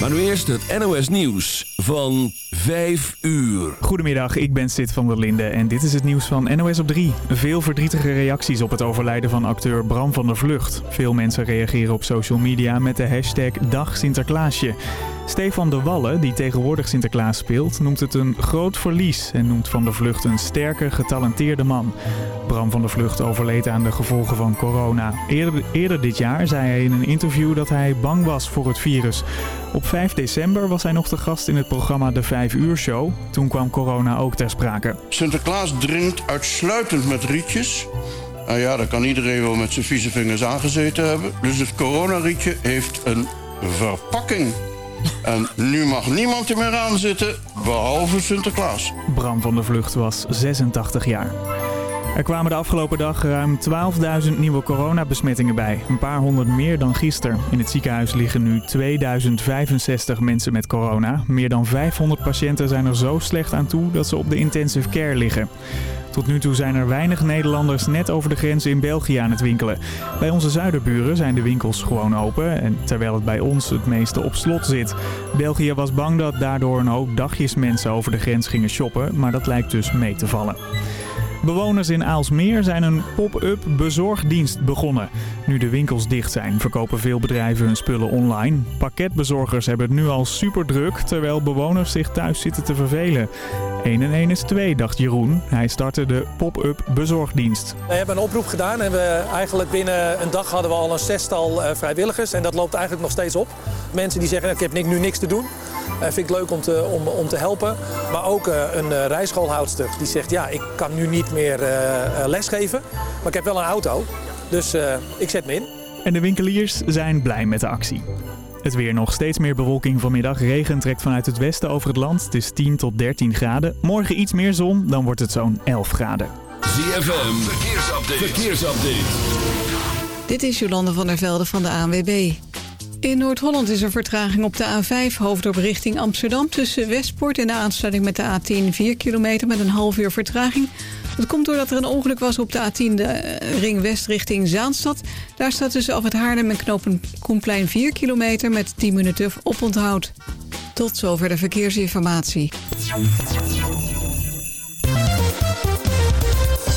Maar nu eerst het NOS Nieuws van 5 uur. Goedemiddag, ik ben Sid van der Linde en dit is het nieuws van NOS op 3. Veel verdrietige reacties op het overlijden van acteur Bram van der Vlucht. Veel mensen reageren op social media met de hashtag Dag Sinterklaasje. Stefan de Wallen, die tegenwoordig Sinterklaas speelt, noemt het een groot verlies en noemt Van der Vlucht een sterke, getalenteerde man. Bram van der Vlucht overleed aan de gevolgen van corona. Eerder, dit jaar zei hij in een interview dat hij bang was voor het virus. Op 5 december was hij nog te gast in het programma De 5 Uur Show. Toen kwam corona ook ter sprake. Sinterklaas drinkt uitsluitend met rietjes. Nou ja, dat kan iedereen wel met zijn vieze vingers aangezeten hebben. Dus het coronarietje heeft een verpakking. En nu mag niemand er meer aan zitten, behalve Sinterklaas. Bram van der Vlucht was 86 jaar. Er kwamen de afgelopen dag ruim 12.000 nieuwe coronabesmettingen bij. Een paar honderd meer dan gisteren. In het ziekenhuis liggen nu 2065 mensen met corona. Meer dan 500 patiënten zijn er zo slecht aan toe dat ze op de intensive care liggen. Tot nu toe zijn er weinig Nederlanders net over de grens in België aan het winkelen. Bij onze zuiderburen zijn de winkels gewoon open, en terwijl het bij ons het meeste op slot zit. België was bang dat daardoor een hoop dagjes mensen over de grens gingen shoppen, maar dat lijkt dus mee te vallen. Bewoners in Aalsmeer zijn een pop-up bezorgdienst begonnen. Nu de winkels dicht zijn, verkopen veel bedrijven hun spullen online. Pakketbezorgers hebben het nu al super druk, terwijl bewoners zich thuis zitten te vervelen. 1 en 1 is 2, dacht Jeroen. Hij startte de pop-up bezorgdienst. We hebben een oproep gedaan en we eigenlijk binnen een dag hadden we al een zestal uh, vrijwilligers. En dat loopt eigenlijk nog steeds op. Mensen die zeggen, ik heb nu niks te doen. Uh, vind ik leuk om te, om, om te helpen. Maar ook uh, een rijschoolhoudster die zegt, ja, ik kan nu niet meer lesgeven. Maar ik heb wel een auto, dus ik zet me in. En de winkeliers zijn blij met de actie. Het weer nog steeds meer bewolking vanmiddag. Regen trekt vanuit het westen over het land. Het is 10 tot 13 graden. Morgen iets meer zon, dan wordt het zo'n 11 graden. ZFM, verkeersupdate. verkeersupdate. Dit is Jolande van der Velde van de ANWB. In Noord-Holland is er vertraging op de A5 hoofddorp richting Amsterdam... tussen Westpoort en de aansluiting met de A10 4 kilometer met een half uur vertraging. Dat komt doordat er een ongeluk was op de A10 de ring west richting Zaanstad. Daar staat tussen af het Haarlem en knopen Koenplein 4 kilometer met 10 minuten oponthoud. Tot zover de verkeersinformatie.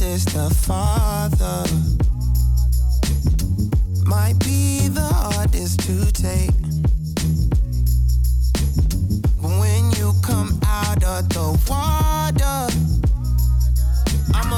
pleases the Father. Might be the hardest to take. But when you come out of the water,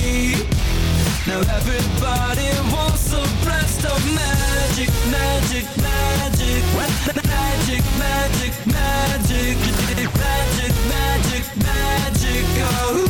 Now everybody wants a breast of magic, magic, magic. Magic, magic, magic, magic, magic, magic. Oh.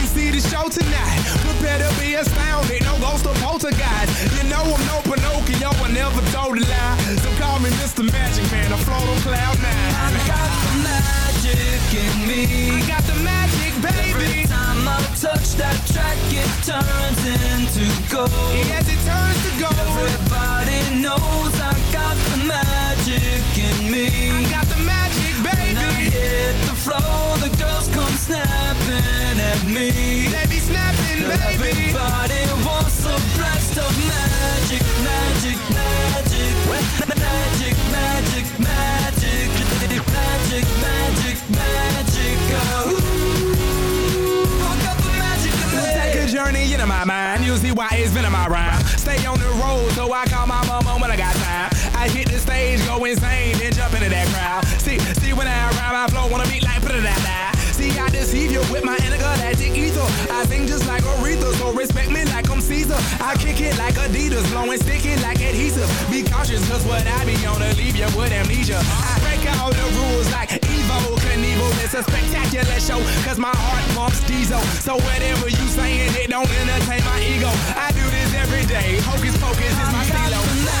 see the show tonight. Prepare to be astounded, no ghost or poltergeist. You know I'm no Pinocchio, I never told a lie. So call me Mr. Magic Man, I float on cloud nine. I got the magic in me. I got the magic, baby. Every time I touch that track, it turns into gold. Yes, it turns to gold. Everybody knows I got the magic in me. I got the magic, baby. When I hit the girls come snapping at me. They be snapping, baby. Everybody wants a blast of magic, magic, magic, magic, magic, magic, magic, magic, magic. Oh, I got the magic in. Take a journey into my mind. You'll see why it's been in my rhyme. Stay on the road, so I call my mama when I got time. I hit the stage, go insane, then jump into that crowd. See, see when I rhyme, I flow on a beat like da da da. See, I deceive you with my intergalactic ether. I sing just like Aretha, so respect me like I'm Caesar. I kick it like Adidas, blowing sticky like adhesive. Be cautious, cause what I be on to leave you with amnesia. I break all the rules like Evel Knievel. It's a spectacular show, cause my heart pumps diesel. So whatever you saying, it don't entertain my ego. I do this every day. Hocus pocus is my stilo.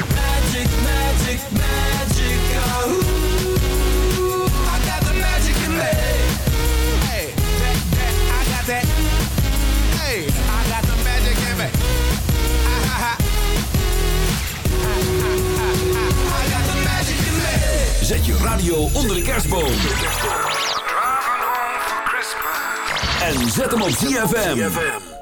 magic, magic, magic. Oh, I got the magic in me. Hey, that, that, I got that. Hey, I got the magic in me. Ah, ha, ha. I got the magic in me. Zet je radio onder de kerstboom. En zet hem op ZFM.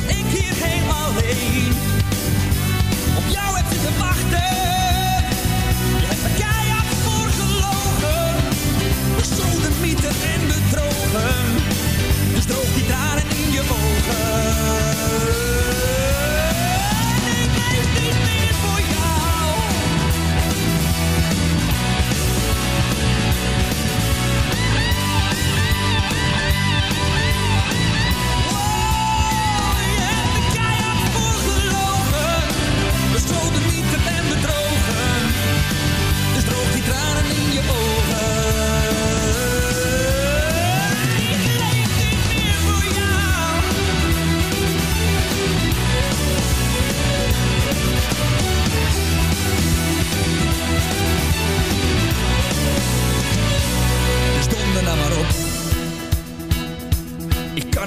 dat ik hier helemaal alleen op jou heb zitten wachten. Je hebt me keihard voor gelogen, bestolen, mythen en bedrogen. Dus droog die tranen in je ogen.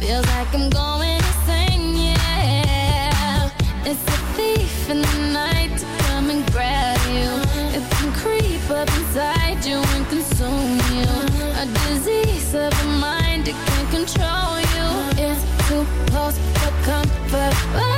Feels like I'm going insane, yeah. It's a thief in the night to come and grab you. It can creep up inside you and consume you. A disease of the mind, can control you. It's too close for comfort.